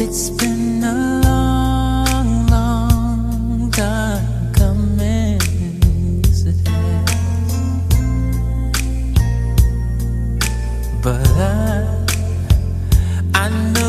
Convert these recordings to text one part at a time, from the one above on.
It's been a long, long time coming. But I, I know.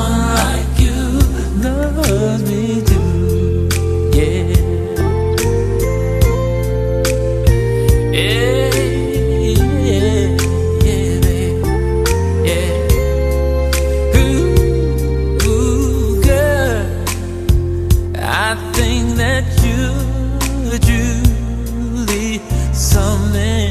like you loves me too. Yeah. Yeah, yeah, yeah, yeah. Ooh, girl, I think that you, truly something.